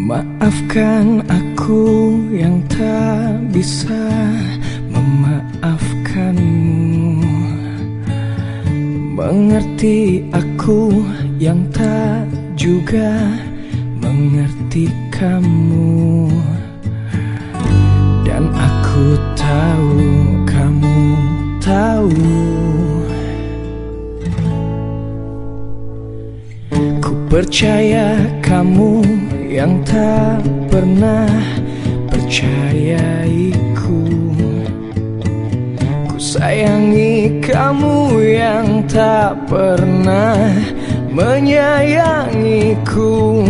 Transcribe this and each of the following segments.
Maafkan aku yang tak bisa memaafkanmu. Mengerti aku yang tak juga mengerti kamu. Dan aku tahu kamu tahu. Ku percaya kamu yang tak pernah percayaiku. Ku sayangi kamu yang tak pernah menyayangiku.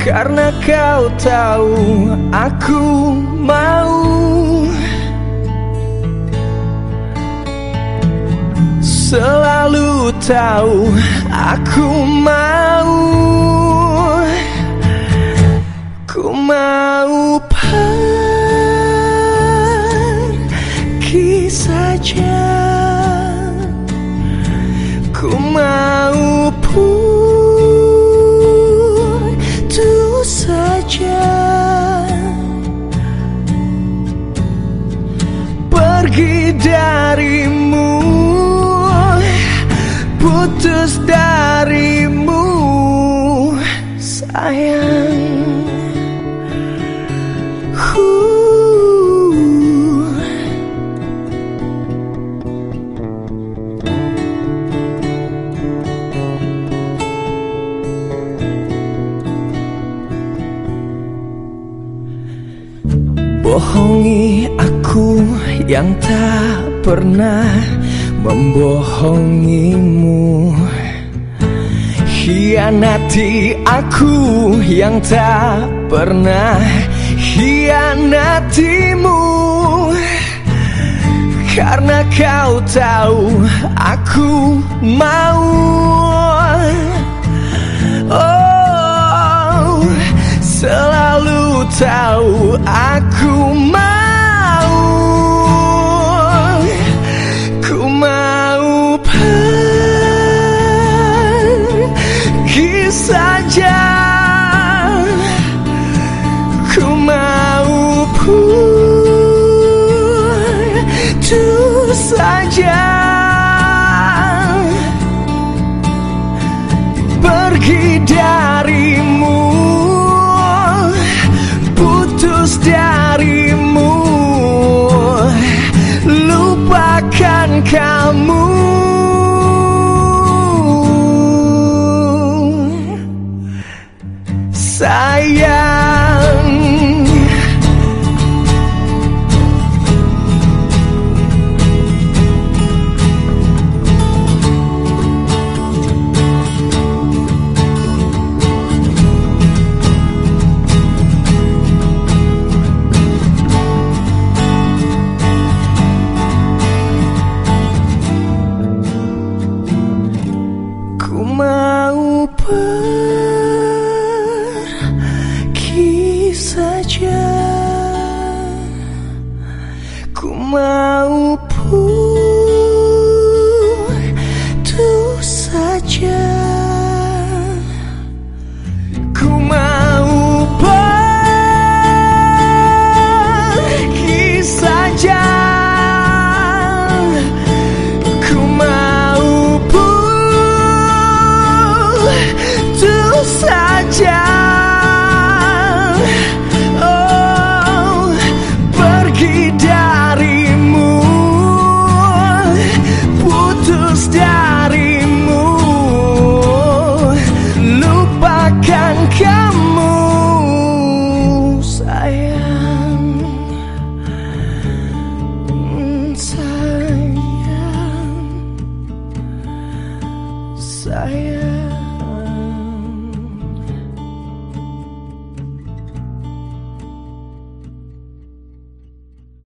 Karena kau tahu aku mau Selalu tahu aku mau. Ku mau pergi saja. Ku mau putus saja. Pergi darimu Putus darimu Sayang. Bohongi aku yang tak pernah membohongimu Hianati aku yang tak pernah hianatimu. Karena kau tahu aku mau. Oh, selalu tahu aku mau putus saja desire.